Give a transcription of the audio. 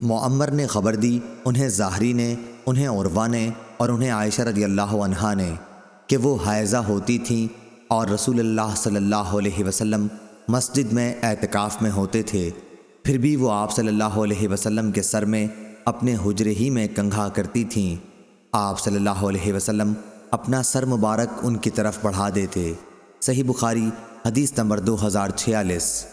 معمر نے خبر دی، انہیں ظاہری نے، انہیں عروا نے اور انہیں عائشہ رضی اللہ عنہا نے کہ وہ حائضہ ہوتی تھیں اور رسول اللہ صلی اللہ علیہ وسلم مسجد میں اعتکاف میں ہوتے تھے۔ پھر بھی وہ آپ صلی اللہ علیہ وسلم کے سر میں اپنے حجرے ہی میں کنگھا کرتی تھیں۔ آپ صلی اللہ علیہ وسلم اپنا سر مبارک ان کی طرف بڑھا دیتے۔ صحیح بخاری، حدیث نمبر دو ہزار چھیالیس۔